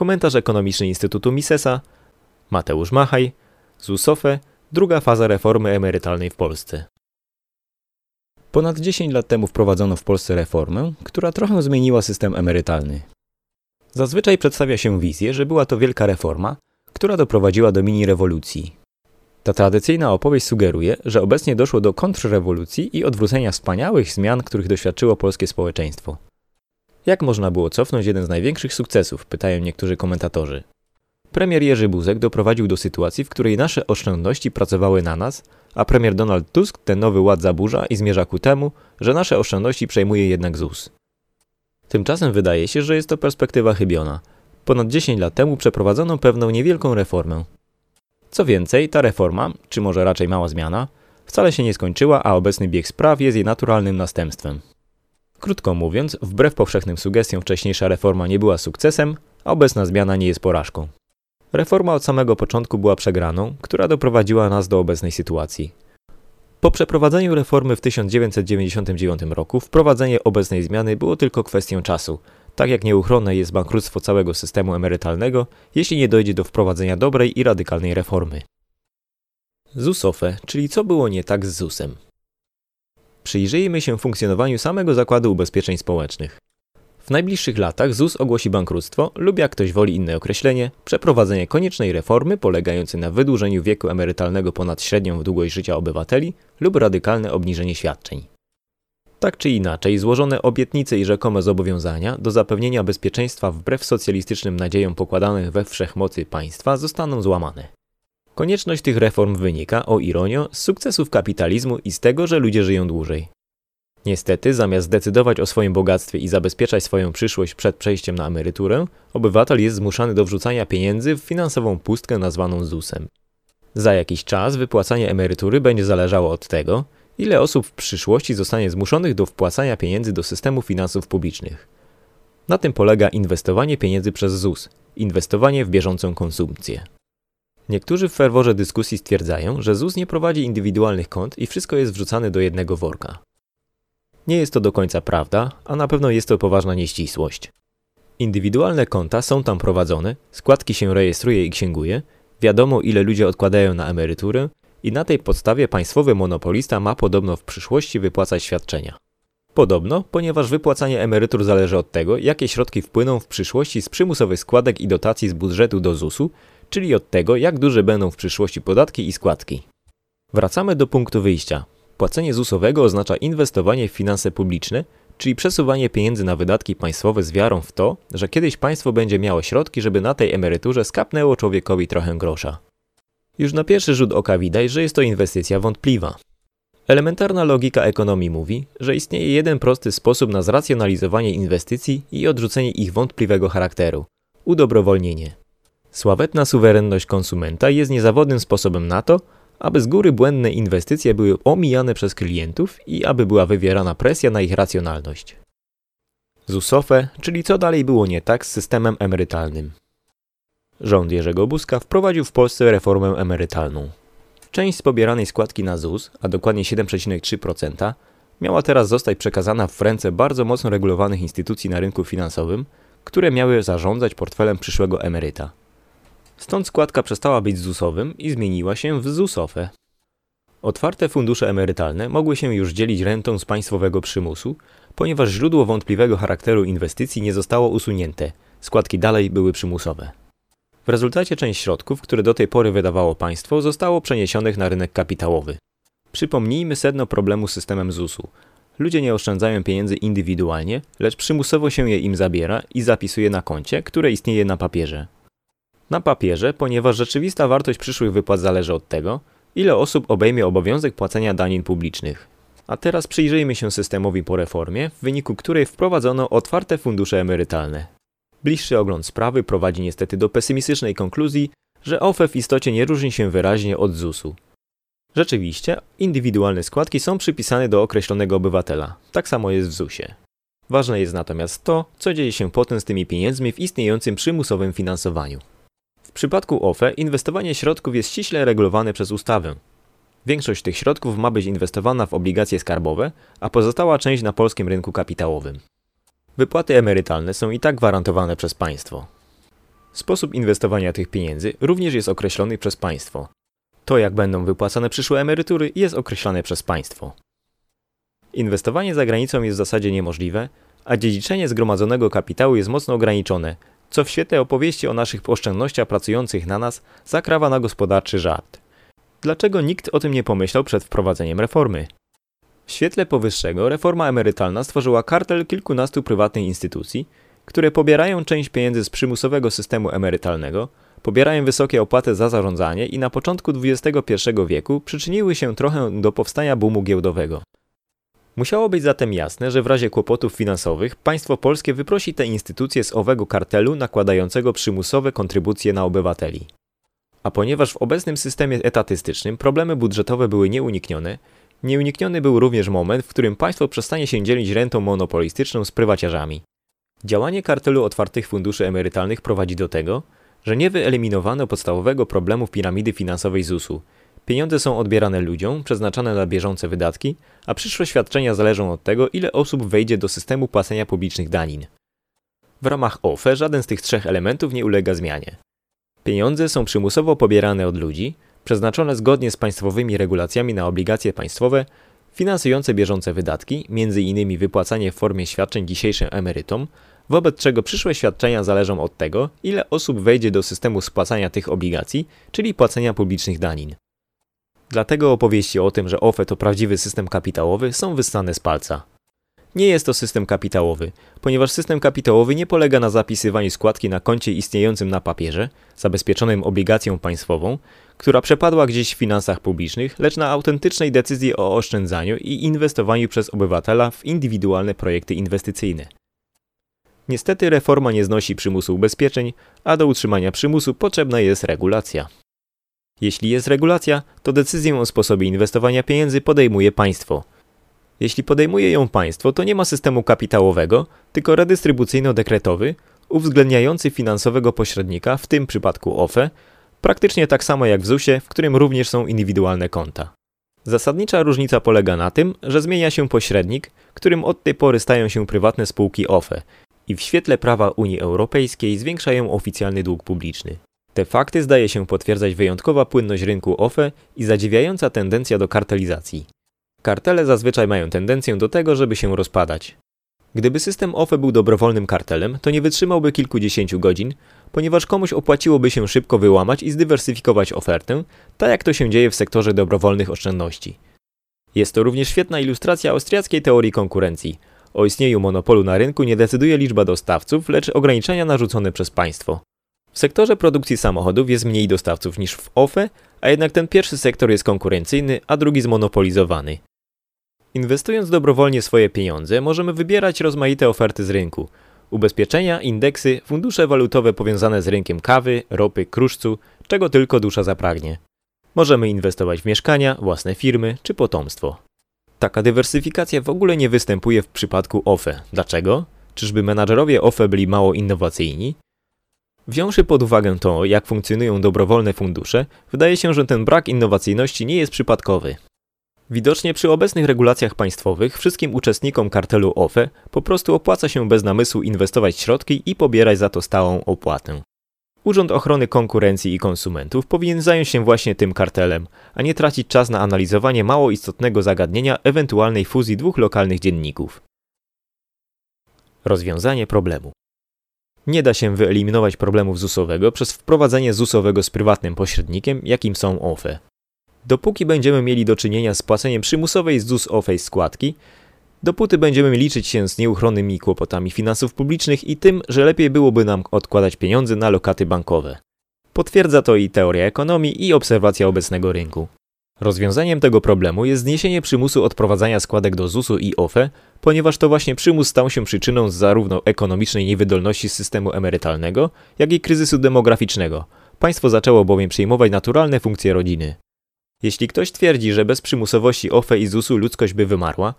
Komentarz ekonomiczny Instytutu Misesa, Mateusz Machaj, ZUSOFE, druga faza reformy emerytalnej w Polsce. Ponad 10 lat temu wprowadzono w Polsce reformę, która trochę zmieniła system emerytalny. Zazwyczaj przedstawia się wizję, że była to wielka reforma, która doprowadziła do mini rewolucji. Ta tradycyjna opowieść sugeruje, że obecnie doszło do kontrrewolucji i odwrócenia wspaniałych zmian, których doświadczyło polskie społeczeństwo. Jak można było cofnąć jeden z największych sukcesów, pytają niektórzy komentatorzy. Premier Jerzy Buzek doprowadził do sytuacji, w której nasze oszczędności pracowały na nas, a premier Donald Tusk ten nowy ład zaburza i zmierza ku temu, że nasze oszczędności przejmuje jednak ZUS. Tymczasem wydaje się, że jest to perspektywa chybiona. Ponad 10 lat temu przeprowadzono pewną niewielką reformę. Co więcej, ta reforma, czy może raczej mała zmiana, wcale się nie skończyła, a obecny bieg spraw jest jej naturalnym następstwem. Krótko mówiąc, wbrew powszechnym sugestiom wcześniejsza reforma nie była sukcesem, a obecna zmiana nie jest porażką. Reforma od samego początku była przegraną, która doprowadziła nas do obecnej sytuacji. Po przeprowadzeniu reformy w 1999 roku wprowadzenie obecnej zmiany było tylko kwestią czasu, tak jak nieuchronne jest bankructwo całego systemu emerytalnego, jeśli nie dojdzie do wprowadzenia dobrej i radykalnej reformy. ZUSOFE, czyli co było nie tak z ZUSem. Przyjrzyjmy się funkcjonowaniu samego Zakładu Ubezpieczeń Społecznych. W najbliższych latach ZUS ogłosi bankructwo lub jak ktoś woli inne określenie, przeprowadzenie koniecznej reformy polegającej na wydłużeniu wieku emerytalnego ponad średnią długość życia obywateli lub radykalne obniżenie świadczeń. Tak czy inaczej, złożone obietnice i rzekome zobowiązania do zapewnienia bezpieczeństwa wbrew socjalistycznym nadziejom pokładanych we wszechmocy państwa zostaną złamane. Konieczność tych reform wynika, o ironio, z sukcesów kapitalizmu i z tego, że ludzie żyją dłużej. Niestety, zamiast decydować o swoim bogactwie i zabezpieczać swoją przyszłość przed przejściem na emeryturę, obywatel jest zmuszany do wrzucania pieniędzy w finansową pustkę nazwaną ZUS-em. Za jakiś czas wypłacanie emerytury będzie zależało od tego, ile osób w przyszłości zostanie zmuszonych do wpłacania pieniędzy do systemu finansów publicznych. Na tym polega inwestowanie pieniędzy przez ZUS, inwestowanie w bieżącą konsumpcję. Niektórzy w ferworze dyskusji stwierdzają, że ZUS nie prowadzi indywidualnych kont i wszystko jest wrzucane do jednego worka. Nie jest to do końca prawda, a na pewno jest to poważna nieścisłość. Indywidualne konta są tam prowadzone, składki się rejestruje i księguje, wiadomo ile ludzie odkładają na emeryturę i na tej podstawie państwowy monopolista ma podobno w przyszłości wypłacać świadczenia. Podobno, ponieważ wypłacanie emerytur zależy od tego, jakie środki wpłyną w przyszłości z przymusowych składek i dotacji z budżetu do ZUS-u, czyli od tego, jak duże będą w przyszłości podatki i składki. Wracamy do punktu wyjścia. Płacenie ZUS-owego oznacza inwestowanie w finanse publiczne, czyli przesuwanie pieniędzy na wydatki państwowe z wiarą w to, że kiedyś państwo będzie miało środki, żeby na tej emeryturze skapnęło człowiekowi trochę grosza. Już na pierwszy rzut oka widać, że jest to inwestycja wątpliwa. Elementarna logika ekonomii mówi, że istnieje jeden prosty sposób na zracjonalizowanie inwestycji i odrzucenie ich wątpliwego charakteru udobrowolnienie. Sławetna suwerenność konsumenta jest niezawodnym sposobem na to, aby z góry błędne inwestycje były omijane przez klientów i aby była wywierana presja na ich racjonalność. ZUSOFE, czyli co dalej było nie tak z systemem emerytalnym. Rząd Jerzego Buzka wprowadził w Polsce reformę emerytalną. Część z pobieranej składki na ZUS, a dokładnie 7,3%, miała teraz zostać przekazana w ręce bardzo mocno regulowanych instytucji na rynku finansowym, które miały zarządzać portfelem przyszłego emeryta. Stąd składka przestała być ZUS-owym i zmieniła się w ZUS-OFE. Otwarte fundusze emerytalne mogły się już dzielić rentą z państwowego przymusu, ponieważ źródło wątpliwego charakteru inwestycji nie zostało usunięte, składki dalej były przymusowe. W rezultacie część środków, które do tej pory wydawało państwo, zostało przeniesionych na rynek kapitałowy. Przypomnijmy sedno problemu z systemem ZUS-u. Ludzie nie oszczędzają pieniędzy indywidualnie, lecz przymusowo się je im zabiera i zapisuje na koncie, które istnieje na papierze. Na papierze, ponieważ rzeczywista wartość przyszłych wypłat zależy od tego, ile osób obejmie obowiązek płacenia danin publicznych. A teraz przyjrzyjmy się systemowi po reformie, w wyniku której wprowadzono otwarte fundusze emerytalne. Bliższy ogląd sprawy prowadzi niestety do pesymistycznej konkluzji, że OFE w istocie nie różni się wyraźnie od ZUS-u. Rzeczywiście, indywidualne składki są przypisane do określonego obywatela. Tak samo jest w ZUS-ie. Ważne jest natomiast to, co dzieje się potem z tymi pieniędzmi w istniejącym przymusowym finansowaniu. W przypadku OFE inwestowanie środków jest ściśle regulowane przez ustawę. Większość tych środków ma być inwestowana w obligacje skarbowe, a pozostała część na polskim rynku kapitałowym. Wypłaty emerytalne są i tak gwarantowane przez państwo. Sposób inwestowania tych pieniędzy również jest określony przez państwo. To, jak będą wypłacane przyszłe emerytury, jest określane przez państwo. Inwestowanie za granicą jest w zasadzie niemożliwe, a dziedziczenie zgromadzonego kapitału jest mocno ograniczone, co w świetle opowieści o naszych oszczędnościach pracujących na nas zakrawa na gospodarczy żart. Dlaczego nikt o tym nie pomyślał przed wprowadzeniem reformy? W świetle powyższego reforma emerytalna stworzyła kartel kilkunastu prywatnych instytucji, które pobierają część pieniędzy z przymusowego systemu emerytalnego, pobierają wysokie opłaty za zarządzanie i na początku XXI wieku przyczyniły się trochę do powstania boomu giełdowego. Musiało być zatem jasne, że w razie kłopotów finansowych państwo polskie wyprosi te instytucje z owego kartelu nakładającego przymusowe kontrybucje na obywateli. A ponieważ w obecnym systemie etatystycznym problemy budżetowe były nieuniknione, nieunikniony był również moment, w którym państwo przestanie się dzielić rentą monopolistyczną z prywaciarzami. Działanie kartelu otwartych funduszy emerytalnych prowadzi do tego, że nie wyeliminowano podstawowego problemu piramidy finansowej ZUS-u. Pieniądze są odbierane ludziom, przeznaczane na bieżące wydatki, a przyszłe świadczenia zależą od tego, ile osób wejdzie do systemu płacenia publicznych danin. W ramach OFE żaden z tych trzech elementów nie ulega zmianie. Pieniądze są przymusowo pobierane od ludzi, przeznaczone zgodnie z państwowymi regulacjami na obligacje państwowe, finansujące bieżące wydatki, m.in. wypłacanie w formie świadczeń dzisiejszym emerytom, wobec czego przyszłe świadczenia zależą od tego, ile osób wejdzie do systemu spłacania tych obligacji, czyli płacenia publicznych danin. Dlatego opowieści o tym, że OFE to prawdziwy system kapitałowy są wyssane z palca. Nie jest to system kapitałowy, ponieważ system kapitałowy nie polega na zapisywaniu składki na koncie istniejącym na papierze, zabezpieczonym obligacją państwową, która przepadła gdzieś w finansach publicznych, lecz na autentycznej decyzji o oszczędzaniu i inwestowaniu przez obywatela w indywidualne projekty inwestycyjne. Niestety reforma nie znosi przymusu ubezpieczeń, a do utrzymania przymusu potrzebna jest regulacja. Jeśli jest regulacja, to decyzję o sposobie inwestowania pieniędzy podejmuje państwo. Jeśli podejmuje ją państwo, to nie ma systemu kapitałowego, tylko redystrybucyjno-dekretowy, uwzględniający finansowego pośrednika, w tym przypadku OFE, praktycznie tak samo jak w ZUS-ie, w którym również są indywidualne konta. Zasadnicza różnica polega na tym, że zmienia się pośrednik, którym od tej pory stają się prywatne spółki OFE i w świetle prawa Unii Europejskiej zwiększają oficjalny dług publiczny. Te fakty zdaje się potwierdzać wyjątkowa płynność rynku OFE i zadziwiająca tendencja do kartelizacji. Kartele zazwyczaj mają tendencję do tego, żeby się rozpadać. Gdyby system OFE był dobrowolnym kartelem, to nie wytrzymałby kilkudziesięciu godzin, ponieważ komuś opłaciłoby się szybko wyłamać i zdywersyfikować ofertę, tak jak to się dzieje w sektorze dobrowolnych oszczędności. Jest to również świetna ilustracja austriackiej teorii konkurencji. O istnieniu monopolu na rynku nie decyduje liczba dostawców, lecz ograniczenia narzucone przez państwo. W sektorze produkcji samochodów jest mniej dostawców niż w OFE, a jednak ten pierwszy sektor jest konkurencyjny, a drugi zmonopolizowany. Inwestując dobrowolnie swoje pieniądze, możemy wybierać rozmaite oferty z rynku. Ubezpieczenia, indeksy, fundusze walutowe powiązane z rynkiem kawy, ropy, kruszcu, czego tylko dusza zapragnie. Możemy inwestować w mieszkania, własne firmy czy potomstwo. Taka dywersyfikacja w ogóle nie występuje w przypadku OFE. Dlaczego? Czyżby menadżerowie OFE byli mało innowacyjni? Wziąwszy pod uwagę to, jak funkcjonują dobrowolne fundusze, wydaje się, że ten brak innowacyjności nie jest przypadkowy. Widocznie przy obecnych regulacjach państwowych wszystkim uczestnikom kartelu OFE po prostu opłaca się bez namysłu inwestować środki i pobierać za to stałą opłatę. Urząd Ochrony Konkurencji i Konsumentów powinien zająć się właśnie tym kartelem, a nie tracić czas na analizowanie mało istotnego zagadnienia ewentualnej fuzji dwóch lokalnych dzienników. Rozwiązanie problemu. Nie da się wyeliminować problemów ZUS-owego przez wprowadzenie ZUS-owego z prywatnym pośrednikiem, jakim są OFE. Dopóki będziemy mieli do czynienia z płaceniem przymusowej z ZUS-owej składki, dopóty będziemy liczyć się z nieuchronnymi kłopotami finansów publicznych i tym, że lepiej byłoby nam odkładać pieniądze na lokaty bankowe. Potwierdza to i teoria ekonomii i obserwacja obecnego rynku. Rozwiązaniem tego problemu jest zniesienie przymusu odprowadzania składek do ZUS-u i OFE, ponieważ to właśnie przymus stał się przyczyną zarówno ekonomicznej niewydolności systemu emerytalnego, jak i kryzysu demograficznego. Państwo zaczęło bowiem przyjmować naturalne funkcje rodziny. Jeśli ktoś twierdzi, że bez przymusowości OFE i ZUS-u ludzkość by wymarła,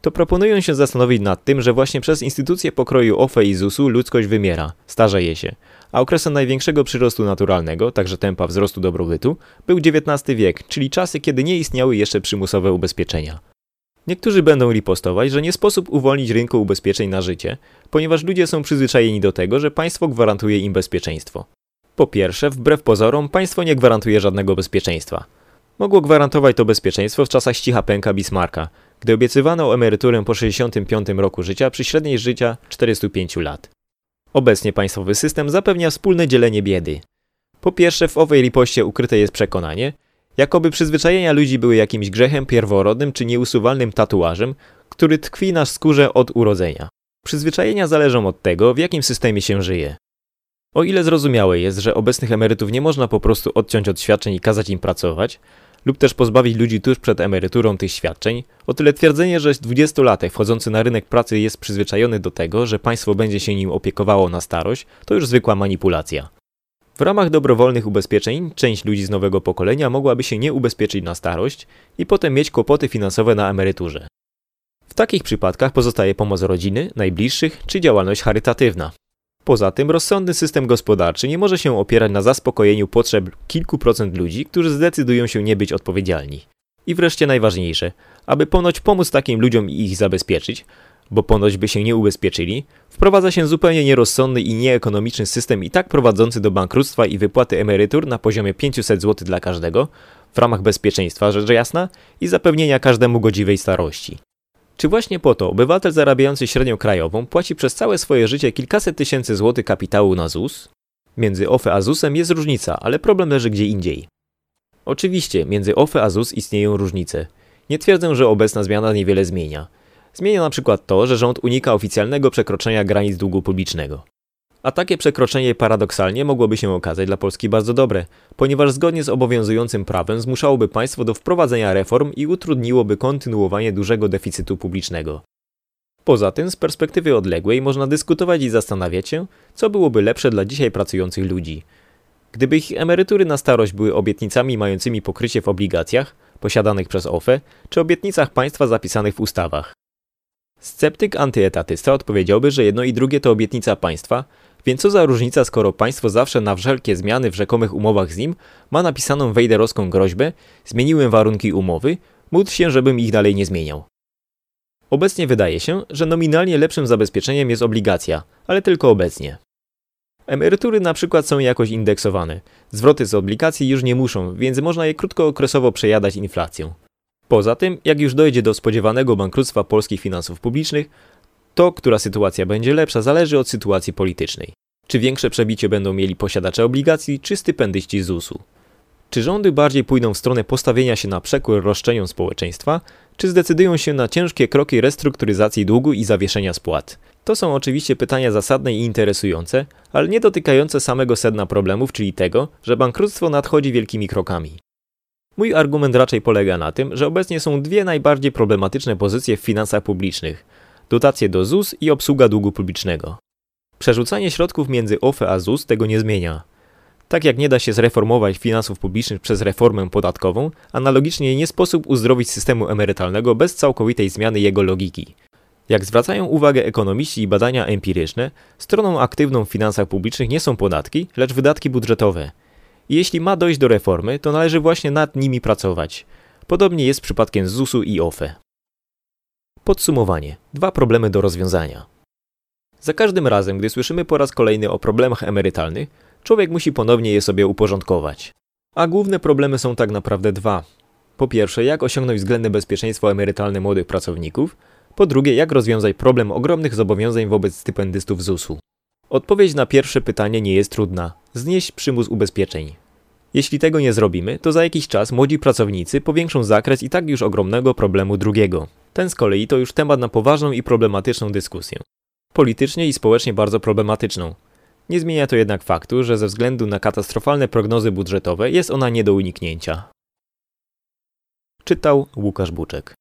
to proponują się zastanowić nad tym, że właśnie przez instytucje pokroju OFE i ZUS-u ludzkość wymiera, starzeje się, a okresem największego przyrostu naturalnego, także tempa wzrostu dobrobytu, był XIX wiek, czyli czasy, kiedy nie istniały jeszcze przymusowe ubezpieczenia. Niektórzy będą ripostować, że nie sposób uwolnić rynku ubezpieczeń na życie, ponieważ ludzie są przyzwyczajeni do tego, że państwo gwarantuje im bezpieczeństwo. Po pierwsze, wbrew pozorom, państwo nie gwarantuje żadnego bezpieczeństwa. Mogło gwarantować to bezpieczeństwo w czasach ścicha pęka Bismarcka, gdy obiecywano emeryturę po 65 roku życia przy średniej życia 405 lat. Obecnie państwowy system zapewnia wspólne dzielenie biedy. Po pierwsze, w owej ripoście ukryte jest przekonanie, jakoby przyzwyczajenia ludzi były jakimś grzechem pierworodnym czy nieusuwalnym tatuażem, który tkwi na skórze od urodzenia. Przyzwyczajenia zależą od tego, w jakim systemie się żyje. O ile zrozumiałe jest, że obecnych emerytów nie można po prostu odciąć od świadczeń i kazać im pracować, lub też pozbawić ludzi tuż przed emeryturą tych świadczeń, o tyle twierdzenie, że 20-latek wchodzący na rynek pracy jest przyzwyczajony do tego, że państwo będzie się nim opiekowało na starość, to już zwykła manipulacja. W ramach dobrowolnych ubezpieczeń część ludzi z nowego pokolenia mogłaby się nie ubezpieczyć na starość i potem mieć kłopoty finansowe na emeryturze. W takich przypadkach pozostaje pomoc rodziny, najbliższych czy działalność charytatywna. Poza tym rozsądny system gospodarczy nie może się opierać na zaspokojeniu potrzeb kilku procent ludzi, którzy zdecydują się nie być odpowiedzialni. I wreszcie najważniejsze, aby ponoć pomóc takim ludziom i ich zabezpieczyć, bo ponoć by się nie ubezpieczyli, wprowadza się zupełnie nierozsądny i nieekonomiczny system i tak prowadzący do bankructwa i wypłaty emerytur na poziomie 500 zł dla każdego, w ramach bezpieczeństwa, rzecz jasna, i zapewnienia każdemu godziwej starości. Czy właśnie po to obywatel zarabiający średnią krajową płaci przez całe swoje życie kilkaset tysięcy złotych kapitału na ZUS? Między OFE a ZUSem jest różnica, ale problem leży gdzie indziej. Oczywiście, między OFE a ZUS istnieją różnice. Nie twierdzę, że obecna zmiana niewiele zmienia. Zmienia na przykład to, że rząd unika oficjalnego przekroczenia granic długu publicznego. A takie przekroczenie paradoksalnie mogłoby się okazać dla Polski bardzo dobre, ponieważ zgodnie z obowiązującym prawem zmuszałoby państwo do wprowadzenia reform i utrudniłoby kontynuowanie dużego deficytu publicznego. Poza tym, z perspektywy odległej można dyskutować i zastanawiać się, co byłoby lepsze dla dzisiaj pracujących ludzi. Gdyby ich emerytury na starość były obietnicami mającymi pokrycie w obligacjach, posiadanych przez OFE, czy obietnicach państwa zapisanych w ustawach. Sceptyk antyetatista odpowiedziałby, że jedno i drugie to obietnica państwa, więc co za różnica, skoro państwo zawsze na wszelkie zmiany w rzekomych umowach z nim ma napisaną wejderowską groźbę, zmieniłem warunki umowy, módl się, żebym ich dalej nie zmieniał. Obecnie wydaje się, że nominalnie lepszym zabezpieczeniem jest obligacja, ale tylko obecnie. Emerytury na przykład są jakoś indeksowane. Zwroty z obligacji już nie muszą, więc można je krótkookresowo przejadać inflacją. Poza tym, jak już dojdzie do spodziewanego bankructwa polskich finansów publicznych, to, która sytuacja będzie lepsza, zależy od sytuacji politycznej. Czy większe przebicie będą mieli posiadacze obligacji, czy stypendyści ZUS-u? Czy rządy bardziej pójdą w stronę postawienia się na przekór roszczeniom społeczeństwa, czy zdecydują się na ciężkie kroki restrukturyzacji długu i zawieszenia spłat? To są oczywiście pytania zasadne i interesujące, ale nie dotykające samego sedna problemów, czyli tego, że bankructwo nadchodzi wielkimi krokami. Mój argument raczej polega na tym, że obecnie są dwie najbardziej problematyczne pozycje w finansach publicznych – dotacje do ZUS i obsługa długu publicznego. Przerzucanie środków między OFE a ZUS tego nie zmienia. Tak jak nie da się zreformować finansów publicznych przez reformę podatkową, analogicznie nie sposób uzdrowić systemu emerytalnego bez całkowitej zmiany jego logiki. Jak zwracają uwagę ekonomiści i badania empiryczne, stroną aktywną w finansach publicznych nie są podatki, lecz wydatki budżetowe. I jeśli ma dojść do reformy, to należy właśnie nad nimi pracować. Podobnie jest przypadkiem ZUS-u i OFE. Podsumowanie. Dwa problemy do rozwiązania. Za każdym razem, gdy słyszymy po raz kolejny o problemach emerytalnych, człowiek musi ponownie je sobie uporządkować. A główne problemy są tak naprawdę dwa. Po pierwsze, jak osiągnąć względne bezpieczeństwo emerytalne młodych pracowników. Po drugie, jak rozwiązać problem ogromnych zobowiązań wobec stypendystów ZUS-u. Odpowiedź na pierwsze pytanie nie jest trudna. Znieść przymus ubezpieczeń. Jeśli tego nie zrobimy, to za jakiś czas młodzi pracownicy powiększą zakres i tak już ogromnego problemu drugiego. Ten z kolei to już temat na poważną i problematyczną dyskusję. Politycznie i społecznie bardzo problematyczną. Nie zmienia to jednak faktu, że ze względu na katastrofalne prognozy budżetowe jest ona nie do uniknięcia. Czytał Łukasz Buczek.